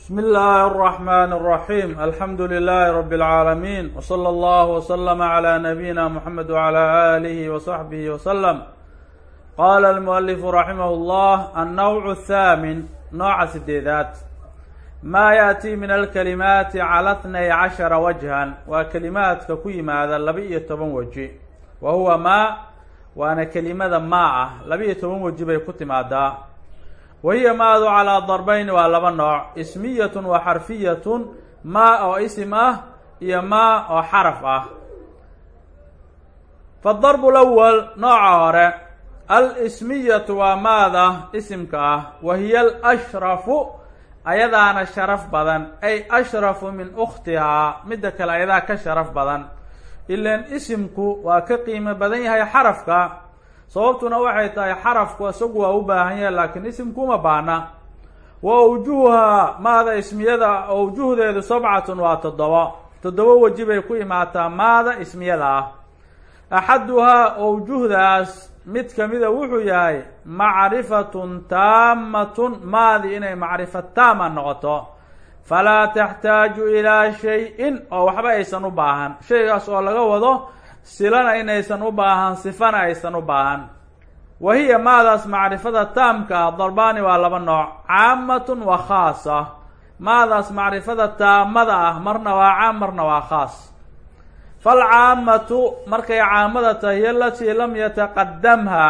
بsم الlh الرحمن الرحيم الحمdu للh رب العاalمين وصلى الله وسلم على نبيinا محمد وعلى آله وصحبه وسلم qال المؤلف رحimه الله النوع الثامن nooca sideedaad ma yأتي min الكلماaت عlى اثني عشhرa وجها waa kelimaadka ku yimaada laba-iyo toban weji wa huwa ma waana kelimada ma ah laba-iyo toban weji bay ku timaadaa wa hiya maadu calaa darbayn waa laba nooc ismiyatun wa xarfiyatun maa oo isim ah iyo maa oo xaraf ah fadarbu lawal nooca hore al-ismiyatu waa maada isimka ah wa hiya alashrafu ayadaana sharaf badan ay ashrafu min ukhtihaa midda kale ayadaa ka sharaf badan ilan isimku waa ka qiimo badan yahay xarafka sababtuna waxay tahay xarafku isagu waa u baahan yahay laakiin isimku uma baahna. Wa awjuhuhaa maada ismiyada awjuhdeedu sabcatun waa toddoba toddoba weji bay ku imaataa maada ismiyada ah. Axaduhaa awjuhdaas mid kamida wuxuu yahay macrifatun taamatun maadi inay macrifa taama noqoto. Falaa taxtaaju ilaa shay-in oo waxba aysan u baahan. Shaygaas oo laga wado silana inaysan u baahan sifana aysan u baahan. Wa hiya maadaas macrifada taamka ah darbaani waa laba nooc caamatun wa khaasa. Maadaas macrifada taamada ah marna waa caam marna waa khaas. Falcaamatu markay caamada tahay alatii lam yataqadamha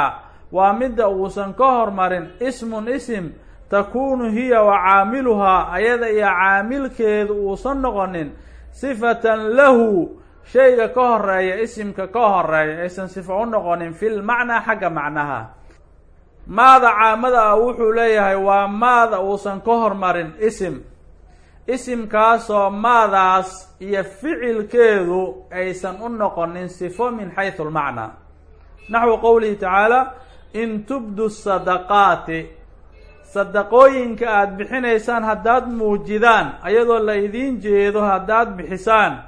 waa midda uusan ka hormarin ismun isim takunu hiya wa caamiluhaa ayada iyo caamilkeedu uusan noqonin sifatan lahu shayga ka horreeya isimka ka horreeya aysan sifo u noqonin fi lmacnaa xagga macnaha. Maada caamada ah wuxuu leeyahay waa maada uusan ka hormarin isim. Isimkaasoo maadaas iyo ficilkeedu aysan u noqonin sifo min xaysu lmacnaa. Naxwu qowlihi tacaala in tubdu sadaqaati sadaqooyinka aada bixinaysaan haddaad muujidaan ayadoo la idiin jeedo haddaad bixisaan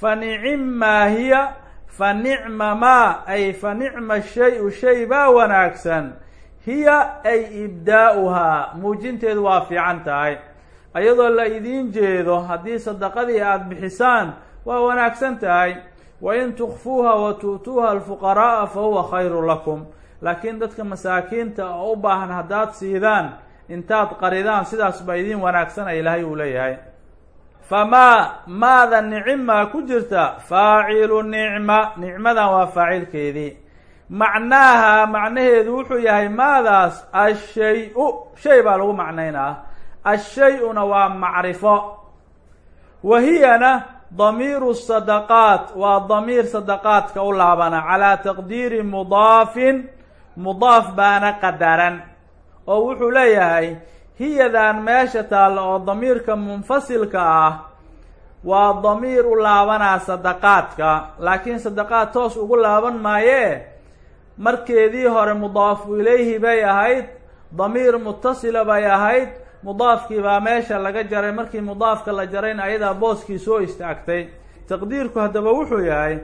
fa nicimmaa hiya fa nicma maa ay fa nicma shay-u shay baa wanaagsan. Hiya ay ibdaa'uhaa muujinteedu waa fiican tahay. Ayadoo la idiin jeedo haddii sadaqadii aada bixisaan waa wanaagsan tahay. Wa in tukfuuha wa tu'tuuha alfuqara'a fa huwa khayru lakum. Laakiin dadka masaakiinta oo u baahan haddaad siidaan intaad qaridaan sidaas idiin wanaagsana ilaahay uu leeyahay famaa maada nicima ku jirta? Faacilu nicma. Nicmadan waa faacilkeedii. Macnaaha macnaheedu wuxuu yahay maadaas ashay-u shay baa lagu macnaynaa ashay-una waa macrifo. Wa hiyana damiiru sadaqaat waa damiir sadaqaadka u laabana calaa taqdiiri mudaafin. Mudaaf baana qadaran. Oo wuxuu leeyahay hiyadan meesha taalla oo damiirka munfasilka ah waa damiir u laabanaa sadaqaadka. Laakiin sadaqaad toos ugu laaban maayee markeedii hore mudaafu ilayhi bay ahayd damiir mutasila bay ahayd mudaafkii baa meesha laga jaray. Markii mudaafka la jarayna ayadaa booskii soo istaagtay. Taqdiirku haddaba wuxuu yahay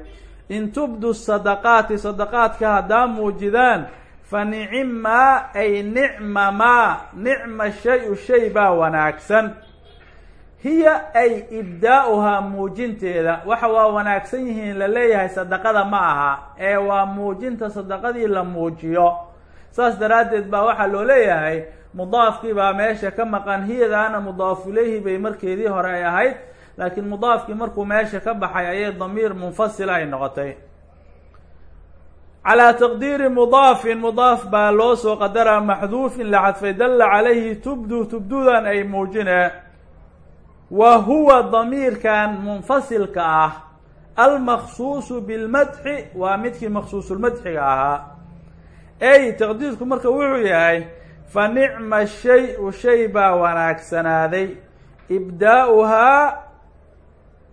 in tubdu sadaqaati sadaqaadka haddaa muujidaan fa nicimmaa ay nicma maa nicma shay-u shay baa wanaagsan. Hiya ay ibdaa'uhaa muujinteeda. Waxa waa wanaagsan yihiin la leeyahay sadaqada ma aha ee waa muujinta sadaqadii la muujiyo. Saas daraaddeed baa waxaa loo leeyahay mudaafkii baa meesha ka maqan hiyadaana mudaafu ilayhi bay markeedii hore ay ahayd laakiin mudaafkii markuu meesha ka baxay ayay damiir munfasila ay noqotay calaa taqdiiri mudaafin mudaaf baa loo soo qadaraa maxduufin la xadfay dalla calayhi tubdu tubdudan ay muujine. Wa huwa damiirkan munfasilka ah. Almaksuusu bilmadxi waa midkii maksuusulmadxiga ahaa. Ey taqdiirku marka wuxuu yahay fa nicma shay-u shay baa wanaagsanaaday. Ibdaa'uhaa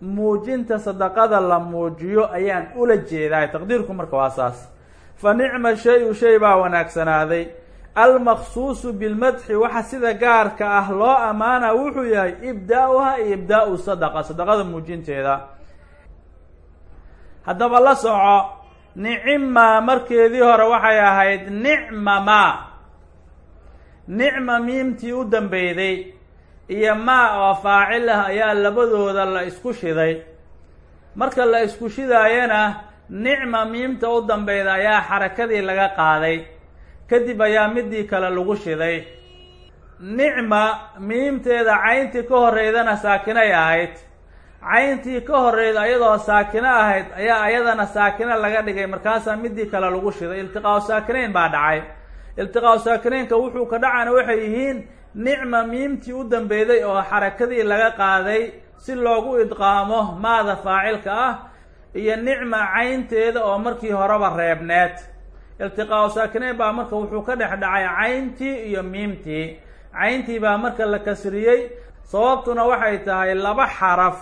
muujinta sadaqada la muujiyo ayaan ula jeedaa taqdiirku marka waa saas fa nicma shay-u shay baa wanaagsanaaday almaqsuusu bilmadxi waxa sida gaarka ah loo ammaana wuxuu yahay ibdaa'uhaa iyo ibdaa'u sadaqa sadaqada muujinteeda. Haddaba la soco nicima markeedii hore waxay ahayd nicma ma. Nicma miimtii u dambeyday iyo maa oo faacil ah ayaa labadooda la isku shiday. Marka la isku shidaayana nicma miimta u dambeyda ayaa xarakadii laga qaaday. Kadib ayaa midii kale lagu shiday. Nicma miimteeda cayntii ka horeydana saakinay ahayd. Cayntii ka horeyda iyadoo saakino ahayd ayaa ayadana saakino laga dhigay. Markaasaa midii kale lagu shiday. Iltiqaau saakinayn baa dhacay. Iltiqaau saakinaynka wuxuu ka dhacana waxay yihiin nicma miimtii u dambeyday oo xarakadii laga qaaday si loogu idqaamo maada faacilka ah iyo nicma caynteeda oo markii horeba reebneed. Iltiqaau saakinayn baa marka wuxuu ka dhex dhacay cayntii iyo miimtii. Cayntii baa marka la kasriyey sababtuna waxay tahay laba xaraf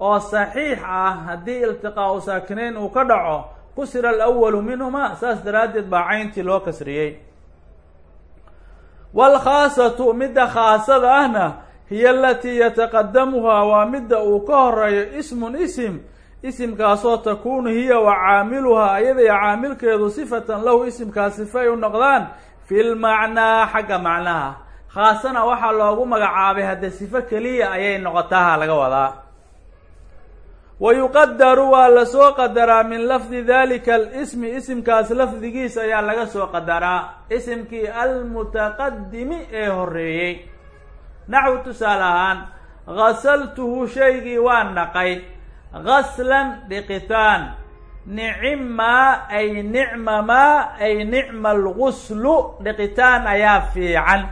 oo saxiix ah haddii iltiqaau saakinayn uu ka dhaco kusira alawalu minhuma saas daraaddeed baa cayntii loo kasriyey. Waalkhaasatu midda khaasada ahna hiya alatii yataqadamuhaa waa midda uu ka horeeyo ismun isim isimkaasoo takuunu hiya wa caamiluhaa iyada iyo caamilkeedu sifatan lahu isimkaas sifa ay u noqdaan fi lmacnaa xagga macnaha khaasana waxaa loogu magacaabay hadde sifo keliya ayay noqotaha laga wadaa. Wa yuqadaru waa la soo qadaraa min lafdi dalika alismi isimkaas lafdigiisa ayaa laga soo qadaraa. Isimkii almutaqadimi ee horeeyey naxwu tusaale ahaan ghasaltuhu shaygii waa naqay gaslan dhiqitaan nicima ay nicmamaa ay nicma alguslu dhiqitaan ayaa fiican.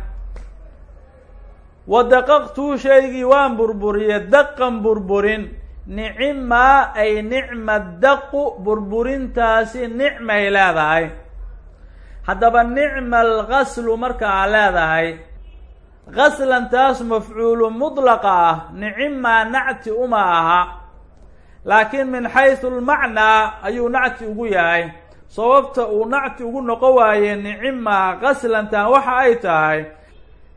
Wa daqaqtuhu shaygii waan burburiye daqan burburin. Nicima ay nicma daqu burburintaasi nicmay leedahay. Haddaba nicma algaslu markaa leedahay. Gaslan taas mafcuulu mudlaqa ah nicima nacti uma aha laakiin min xaysu lmacnaa ayuu nacti ugu yahay. Sababta uu nacti ugu noqon waaye nicima gaslantan waxa ay tahay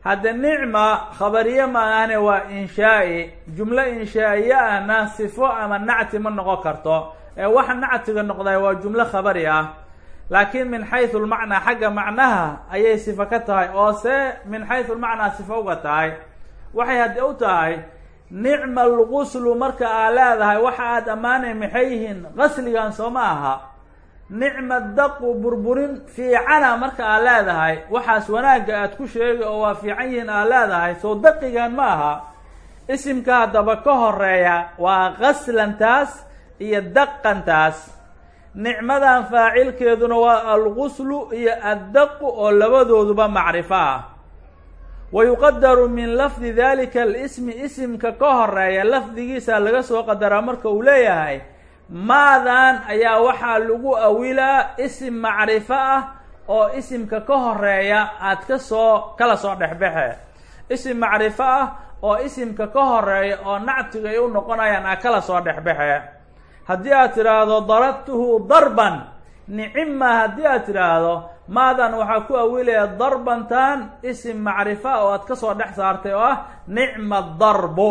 hadde nicma khabariye ma ahane waa inshaa-i jumlo inshaa-iye ahna sifo ama nacti ma noqon karto. Ee waxa nactiga noqday waa jumlo khabari ah. Laakiin min xaysu lmacnaa xagga macnaha ayay sifo ka tahay oo se min xaysu lmacnaa sifo uga tahay. Waxay hadde u tahay nicma alguslu marka aa leedahay waxa aad ammaanay maxay yihiin? Gasligan soo ma aha. Nicma daqu burburin fiicana marka aa leedahay. Waxaas wanaagga aad ku sheegay oo waa fiican yihiin aa leedahay. Soo daqigan ma aha. Isimka haddaba ka horreeya waa gaslantaas iyo daqantaas. Nicmadan faacilkeeduna waa alguslu iyo addaqu oo labadooduba macrifo ah wa yuqadaru min lafdi dalika alismi isimka ka horreeya lafdigiisa laga soo qadaraa marka uu leeyahay. Maadan ayaa waxaa lagu awilaa isim macrifo ah oo isimka ka horreeya aad ka soo kala soo dhexbaxe isim macrifo ah oo isimka ka horreeya oo nactiga ay u noqonayaan aad kala soo dhexbaxe haddii aad tidhaahdo darabtuhu darban nicima haddii aad tidhaahdo maadan waxaa ku awilaya darbantan isim macrifa oo aad ka soo dhex saartay oo ah nicma darbu.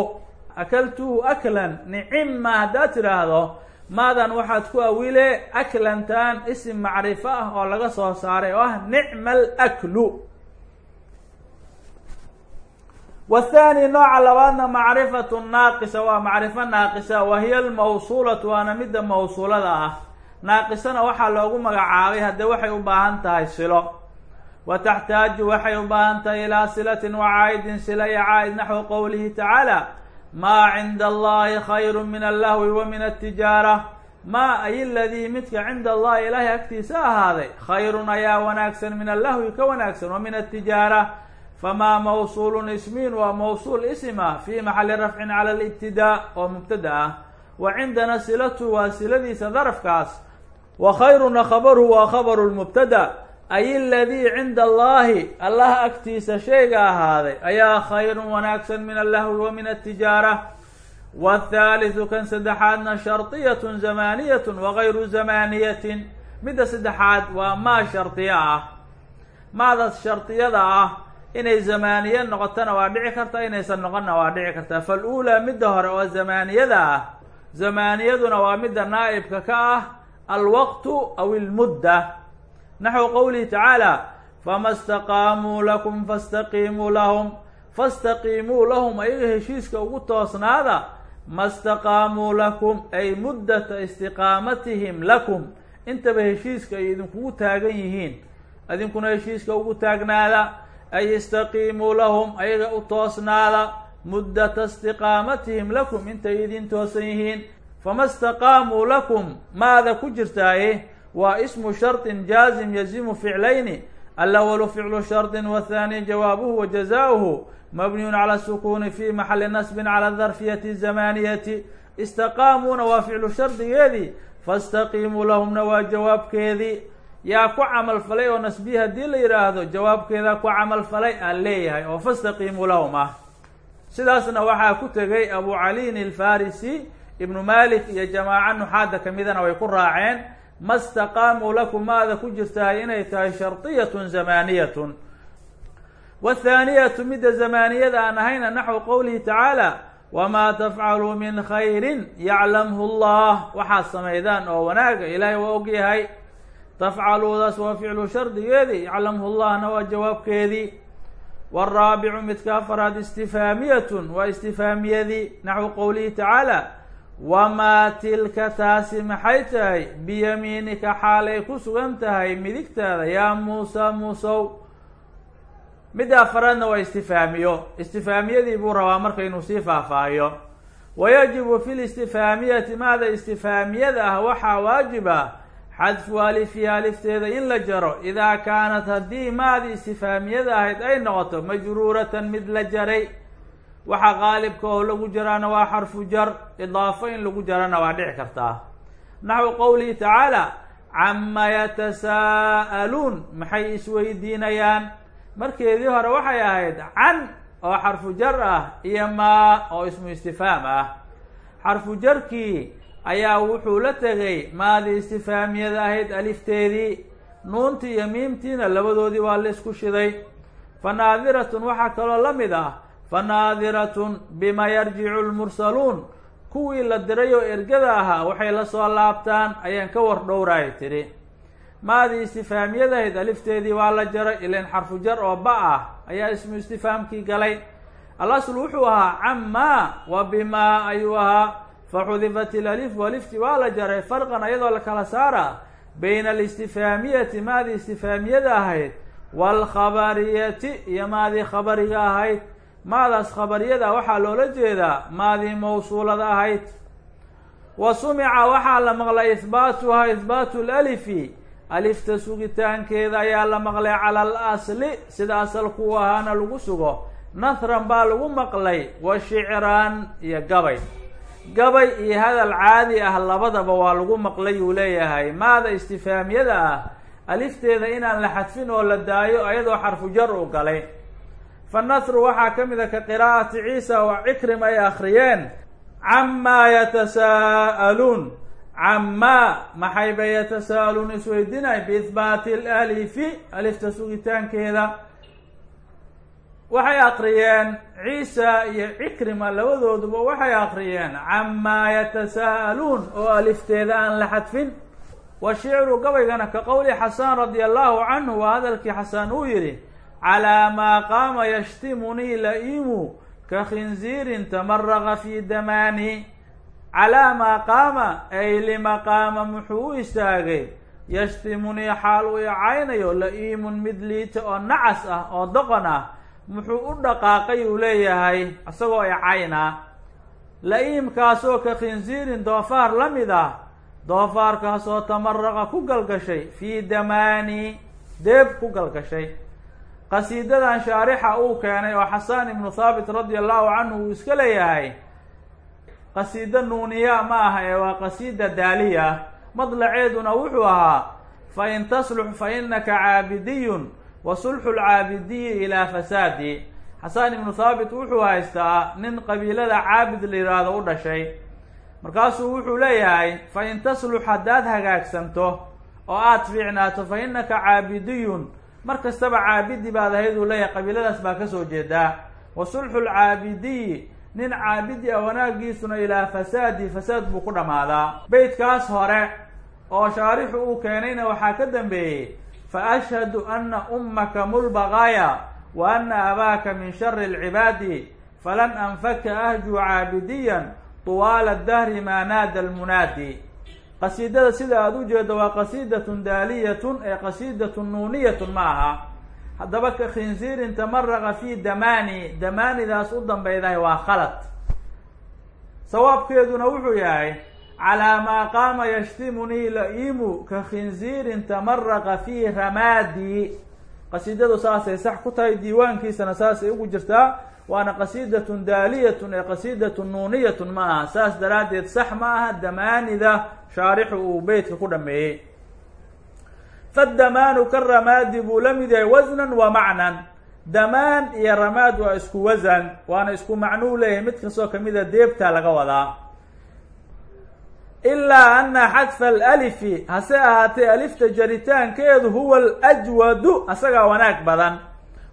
Akaltuhu aklan nicima haddaad tidhaahdo maadan waxaad ku awile aklantan isim macrifo ah oo laga soo saaray oo ah nicma alaklu wathani nooca labaadna macrifatu naaqisa waa macrifo naaqisa wa hiya almawsuulatu waana midda mawsuulada ah naaqisana waxaa loogu magacaabay haddee waxay u baahan tahay silo. Wa taxtaaju waxay u baahan tahay ilaa silatin wa caa'idin sila iyo caa'id naxwi qowlihi tacaala. Maa cinda allahi khayru min allahwi wa min altijaara maa ay ladii midka cinda allahi ilaahay agtiisa ahaaday khayrun ayaa wanaagsan min allahwi ka wanaagsan wa min altijaara famaa mawsuulun ismiin waa mawsuul isma fi maxali rafcin cala alibtidaa oo mubtada ah. Wa cindana silatu waa siladiisa darafkaas wa khayruna khabaru waa khabaru lmubtada ay aladii cinda allahi. Allah agtiisa shayga ahaaday. Ayaa khayrun wanaagsan min allahwi wa min altijaara wthaalitثu kan saddexaadna shardiyatun zamaniyatun wagayru zamaniyatin. Midda saddexaad waa maa shardiya ah. Maadaas shardiyada ah inay zamaaniye noqotona waa dhici karta inaysan noqonna waa dhici karta. Falulaa midda hore oo zamaaniyada ah. Zamaaniyaduna waa midda naa'ibka ka ah alwaqtu aw ilmudda naxwu qowlihi tacaala fama staqaamuu lakum fastaqiimuu lahum fastaqiimuu lahum ayaga heshiiska ugu toosnaada ma staqaamuu lakum ay muddata istiqaamatihim lakum intaba heshiiska ay idinkugu taagan yihiin idinkuna heshiiska ugu taagnaada ay istaqiimuu lahum ayaga u toosnaada muddata istiqaamatihim lakum intay idin toosan yihiin fama staqaamuu lakum maada ku jirtaaye waa ismu shardin jaazim yazimu ficlayni alawalu ficlu shardin wathani jawaabuhu wa jazaauhu mabniyun cala sukuuni fi maxali nasbin cala darfiyati zamaniyati istaqaamuuna waa ficlu shardigeedii fastaqiimuu lahumna waa jawaabkeedii yaa ku camal falay oo nasbiyi haddii la yidhaahdo jawaabkeedaa ku camal falay aan leeyahay oo fastaqiimuu lahum ah sidaasna waxaa ku tegay abu caliin alfarisi ibnu malik iyo jamaaca nuxaada kamidana way ku raaceen ma staqaamuu lakum maada ku jirtahay inay tahay shardiyatun zamaniyatun wathaaniyatu midda zamaniyada aan ahayna naxwu qowlihi tacaala wamaa tafcaluu min khayrin yaclamhu llah waxaad samaydaan oo wanaaga ilaahay waa ogyahay tafcaluudaas waa ficlu shardigeedii yaclamhu llahna waa jawaabkeedii wاraabicu midka afaraad istifaamiyatun waa istifaamiyadii naxwu qowlihi tacaala wamaa tilka taasi maxay tahay biyamiinika xaalay ku sugan tahay midigtaada yaa muusa muusow midda afaraadna waa istifaamiyo istifaamiyadii buu rabaa marka inuu sii faahfaahiyo wayajibu fi listifaamiyati maada istifaamiyada ah waxaa waajib ah xadfu alifiha alifteeda in la jaro idaa kaanat haddii maadii istifaamiyada ahayd ay noqoto majruuratan mid la jaray waxa qaalibka oo lagu jaraana waa xarfu jar idaafo in lagu jarana waa dhici kartaa naxwu qowlihi tacaala cama yatasaa'aluun maxay isweydiinayaan? Markeedii hore waxay ahayd can oo xarfu jar ah iyo maa oo ismu istifaam ah. Xarfu jarkii ayaa wuxuu la tegay maadii istifaamiyada ahayd alifteedii. Nuuntii iyo miimtiina labadoodii waa la isku shiday. Fa naadiratun waxaa kaloo la mid ah fa naadiratun bima yarjicu lmursaluun kuwii la diray oo ergada ahaa waxay la soo laabtaan ayaan ka war dhowraay tidhi maadii istifaamiyada ahayd alifteedii waa la jaray ilan xarfu jar oo ba ah ayaa ismu istifaamkii galay alaslu wuxuu ahaa camaa wa bimaa ayuu ahaa faxudifat ilalifu alifti waa la jaray farqan ayadoo la kala saara bayna alistifaamiyati maadii istifaamiyada ahayd waalkhabariyati iyo maadii khabariga ahayd maadaas khabariyada waxaa loola jeedaa maadii mawsuulada ahayd. Wa sumica waxaa la maqlay ihbaatuhaa ihbaatu lalifi alifta sugitaankeeda ayaa la maqlay cala al asli sida asalkuu ahaana lagu sugo. Nahran baa lagu maqlay wa shicraan iyo gabay. Gabay iyo hadal caadi ah labadaba waa lagu maqlay uu leeyahay. Maada istifaamiyada ah alifteeda inaan la xadfin oo la daayo ayadoo xarfu jar u galay fa nasru waxaa ka mid a ka qiraa'ati ciisa oo cikrim ay akhriyeen camaa yatasaa'aluun camaa maxay bay yatasaa'aluun isweydiinay biihbaati lalifi alifta sugitaankeeda waxay akriyeen ciisa iyo cikrima labadooduba waxay akriyeen camaa yatasaa'aluun oo alifteeda aan la xadfin wa shicru gabaygana ka qowli xasaan radia allahu canhu waa hadalkii xasaan uu yidhi calaa maa qaama yashtimunii la-imu ka khinziirin tamaraqa fi damaani calaa maa qaama ay lima qaama muxuu u istaagay yashtimunii xaal uu icaynayo la-iimun mid liita oo nacas ah oo doqon ah muxuu u dhaqaaqay uu leeyahay isagoo icaynaa la-iimkaasoo ka khinziirin doofaar la mid ah doofaarkaasoo tamaraqa ku galgashay fii damaani deeb ku galgashay qasiidadan shaarixa uu keenay oo xasaan ibnu thaabit radia allahu canhu uu iska leeyahay qasiida nuuniya ma aha ee waa qasiida daaliya. Madlaceeduna wuxuu ahaa fa in taslux fa inaka caabidiyun wa sulxu lcaabidiyi ilaa fasaadi. Xasaan ibnu thaabit wuxuu haystaa nin qabiilada caabid la yidhaahdo u dhashay. Markaasuu wuxuu leeyahay fa in taslux haddaad hagaagsanto oo aada fiicnaato fa inaka caabidiyun mar kastaba caabidi baad ahayd uu leeyahay qabiiladaas baa ka soo jeedaa. Wa sulxu lcaabidiyi nin caabidi a wanaagiisuna ilaa fasaadi fasaad buu ku dhammaadaa. Beytkaas hore oo shaarixu uu keenayna waxaa ka dambeeyey fa ashhadu ana ummaka mulbaqaaya wa ana abaaka min shari lcibaadi falan anfaka ahjuu caabidiyan tuwaala dahri maa naada almunaadi qasiidada sida aada u jeedo waa qasiidatun daaliyatun ee qasiidatun nuuniyatun ma aha. Haddaba ka khinsiirin tamaraqa fi damani damaanidaas u dambeydahay waa khalad. Sawaabkeeduna wuxuu yahay calaa maa qaama yashtimunii la-iimu ka khinsiirin tamaraqa fi ramaadi qasiidadu saasay sax ku tahay diiwaankiisana saasay ugu jirtaa. Waana qasiidatun daaliyatun ee qasiidatun nuuniyatun ma aha. Saas daraaddeed sax ma aha damaanida shaarixu uu beytka ku dhameeyey. Fadamaanu ka ramaadi buu la mid yahay wasnan wa macnan. Damaan iyo ramaad waa isku wasan waana isku macnuu leeyahay. Mid kastoo kamida deebtaa laga wadaa ilaa ana xadfa alalifi hase ahaatee alifta jaritaankeedu huwa alajwadu asagaa wanaag badan.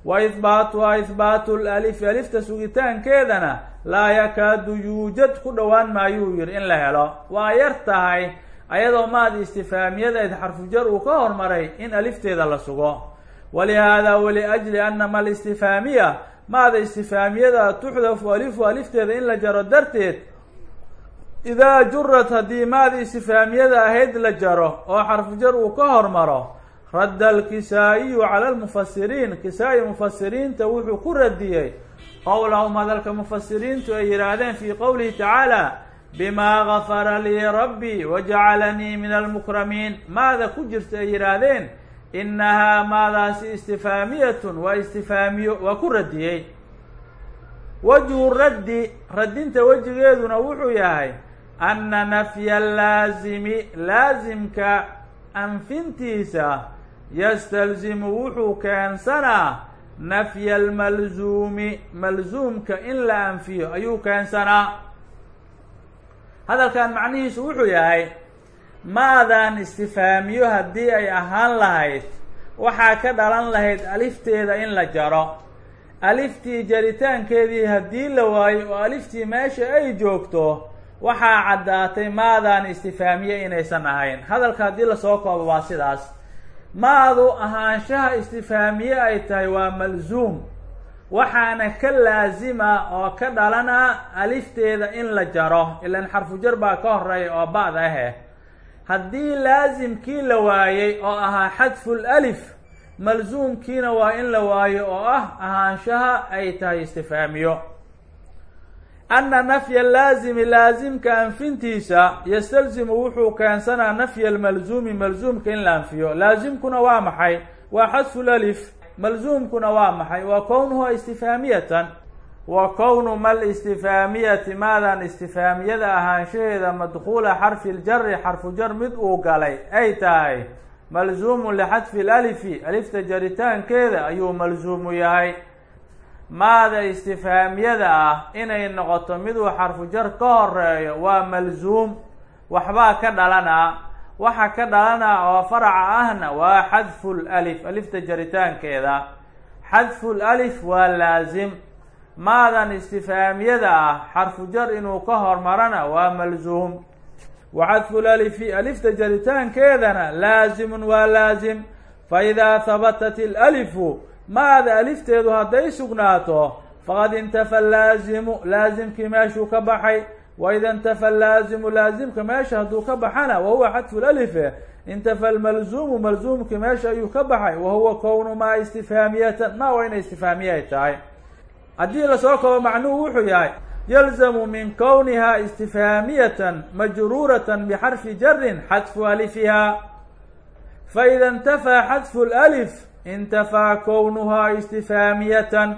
Wa ihbaatuhaa ihbaatu lalifi alifta sugitaankeedana laa yakaadu yuujad ku dhowaan maayuu yihi in la helo. Waa yar tahay ayadoo maad istifaamiyadayd xarfujar uu ka hormaray in alifteeda la sugo. Walihaada waliajli anama alistifaamiya maada istifaamiyada tuxdafu alifu alifteeda in la jaro darteed idaa jurat haddii maadi istifaamiyada ahayd la jaro oo xarfujar uu ka hormaro radda alkisaa-iyu cala almufasiriin kisaa-i mufasiriinta wuxuu ku radiyey qowlahum hadalka mufasiriintu ay yidhaahdeen fii qowlihi tacaala bimaa gafara lii rabbii wajacalanii min almukramiin maada ku jirta ay yidhaahdeen inahaa maadaasi istifaamiyatun waa istifaamiyo waa ku radiyey wajhu raddi radinta wejigeeduna wuxuu yahay ana nafya laazimi laasimka anfintiisa yastalzimu wuxuu keensanaa nafya almalzuumi malzuumka in la anfiyo ayuu keensanaa hadalkan macnihiisu wuxuu yahay maadan istifaamiyo haddii ay ahaan lahayd waxaa ka dhalan lahayd alifteeda in la jaro aliftii jaritaankeedii haddii la waayo oo aliftii meesha ay joogto waxaa caddaatay maadaan istifaamiye inaysan ahayn. Hadalka haddii la soo koobo waa sidaas. Maadu ahaanshaha istifaamiye ay tahay waa malzuum. Waxaana ka laazima oo ka dhalana alifteeda in la jaro. Ilan xarfujar baa ka horreeya oo ba'da ahe. Haddii laasimkii la waayey oo ahaa xadful alif malzuumkiina waa in la waayo oo ah ahaanshaha ay tahay istifaamiyo ana nafya laazimi laasimka anfintiisa yastalzimu wuxuu keensanaa nafya almalzuumi malzuumka in la anfiyo laasimkuna waa maxay waa xadful alif malzuumkuna waa maxay waa kownuhu istifaamiyatan wa kownu mal istifaamiyati maadan istifaamiyada ahaanshaheeda madkuula xarfi ljari xarfu jar mid uu galay ay tahay malzuumun lixadfi lalifi alifta jaritaankeeda ayuu malzuumu yahay maada istifaamiyada ah inay noqoto miduu xarfu jar ka horeeyo waa malzuum. Waxbaa ka dhalanaa waxa ka dhalanaa oo faraca ahna waa xadfu lalif alifta jaritaankeeda. Xadfu lalif waa laazim. Maadan istifaamiyada ah xarfu jar inuu ka hormarana waa malzuum. Wa xadfu lalifi alifta jaritaankeedana laazimun waa laazim. Fa idaa habatat ilalifu maada alifteedu hadday sugnaato faqad intafa laazimu laazimkii meeshuu ka baxay wa ida intafa laazimu laazimka meesha hadduu ka baxana wahuwa xadfu lalife intafa almalzuumu malzuumkii meesha ayuu ka baxay wahuwa kownu maa istifaamiyatan ma waa inay istifaamiye ay tahay haddii la soo koobo macnuhu wuxuu yahay yalzamu min kowniha istifaamiyatan majruuratan bixarfi jarin xadfu alifiha faida intafaa xadfu lalif intafaa kownuhaa istifaamiyatan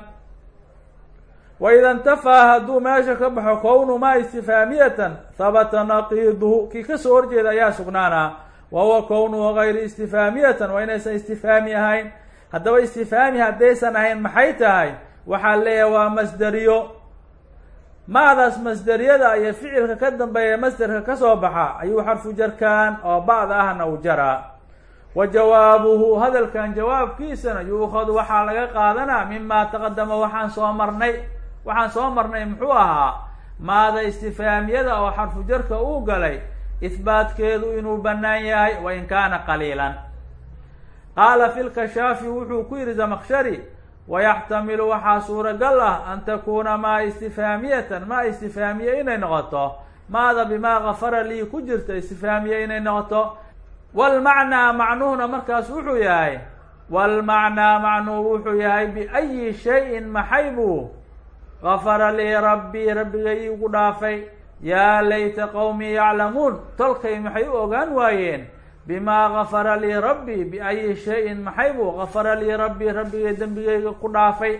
wa ida intafaa hadduu meesha ka baxo kownu maa istifaamiyatan habata naqiiduhu kii ka soo horjeeda ayaa sugnaanaa wa huwa kownuhu gayri istifaamiyatan waa inaysan istifaami ahayn haddaba istifaami haddaysan ahayn maxay tahay waxaa leeyahay waa masderiyo maadaas masderiyada iyo ficilka ka dambeeya masderka ka soo baxa ayuu xarfu jarkaan oo ba'da ahna u jaraa wa jawaabuhu hadalkan jawaabkiisana yuukhadu waxaa laga qaadanaa mimaa taqadama waxaan soo marnay waxaan soo marnay muxuu ahaa maada istifaamiyada oo xarfu jarka uu galay ihbaatkeedu inuu bannaan yahay wain kaana qaliilan. Qaala fi lkashaafi wuxuu ku yihi zamakshari wayaxtamilu waxaa suuragal ah an takuuna maa istifhaamiyatan maa istifhaamiye inay noqoto maada bimaa gafara lii ku jirta istifhaamiye inay noqoto walmacnaa macnuhuna markaas wuxuu yahay walmacnaa macnuhu wuxuu yahay biayi shayin maxay buu? Gafara lii rabbii rabbigay iigu dhaafay. Yaa layta qowmii yaclamuun tolkay maxay u ogaan waayeen? Bimaa gafara lii rabbii biayi shayin maxay buu? Gafara lii rabbii rabbigay dembigayga ku dhaafay.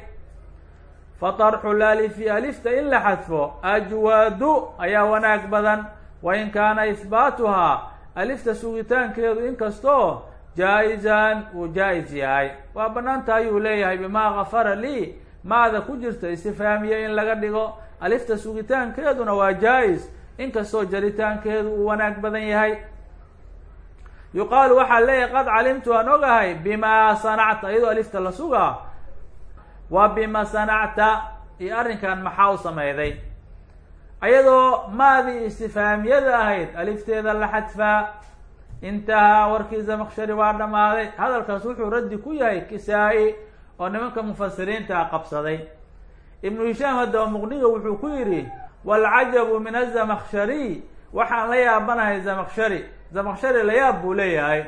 Fatarxu lalifi alifta in la xadfo ajwaadu ayaa wanaag badan. Wain kaana ihbaatuhaa alifta sugitaankeedu inkastoo jaa-izan uu jaa-is yahay. Waa banaanta ayuu leeyahay bimaa gafara lii maada ku jirta istifhaamiye in laga dhigo. Alifta sugitaankeeduna waa jaa-is inkastoo jaritaankeedu uu wanaag badan yahay. Yuqaalu waxaa leeyahay qad calimtu aan ogahay bimaa sanacta iyadoo alifta la sugaa. Waa bima sanacta iyo arrinkan maxaa u sameyday ayadoo maadii istifhaamiyada ahayd alifteeda la xadfaa intahaa warkii zamakshari waa dhammaaday. Hadalkaas wuxuu raddi ku yahay kisaa-i oo nimanka mufasiriinta qabsaday. Ibnu hishaam haddaba muqniga wuxuu ku yidhi waalcajabu min azamakshariy waxaan la yaabanahay zamakshari. Zamakshari layaab buu leeyahay.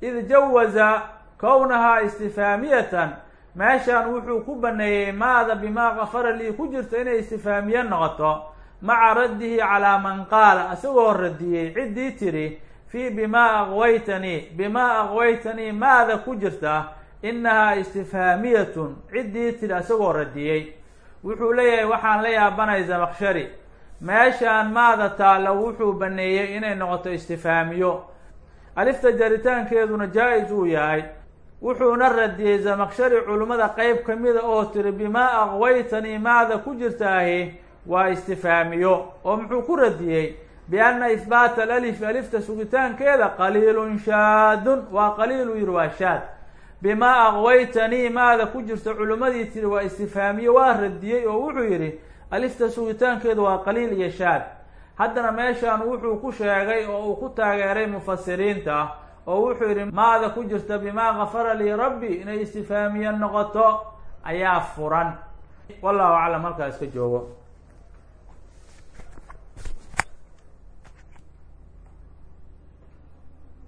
Id jawaza kownahaa istifhaamiyatan meeshan wuxuu ku baneeyey maada bimaa gafara lii ku jirta inay istifhaamiye noqoto maca raddihi calaa man qaala isagoo radiyey ciddii tiri fii bimaa aqwaytanii bimaa aqwaytanii maada ku jirta? Inahaa istifhaamiyatun ciddii tiri isagoo radiyey. Wuxuu leeyahay waxaan la yaabanay zamakshari meeshaan maada taalla wuxuu baneeyey inay noqoto istifhaamiyo alifta jaritaankeeduna jaa-is uu yahay. Wuxuuna radiyey zamakshari culimmada qeyb kamida oo tiri bimaa aqwaytanii maada ku jirtaahi waa istifhaamiyo oo muxuu ku radiyey bianna ihbaata alalifi alifta sugitaankeeda qaliilun shaadun waa qaliil uu yihi waa shaad. Bimaa aqwaytanii maada ku jirta culimmadii tiri waa istifhaamiye waa radiyey oo wuxuu yidhi alifta sugitaankeedu waa qaliil iyo shaad. Haddana meeshan wuxuu ku sheegay oo uu ku taageeray mufasiriinta oo wuxuu yidhi maada ku jirta bimaa gafara lii rabbi inay istifhaamiye noqoto ayaa furan. Wallahu aclam halkaa iska joogo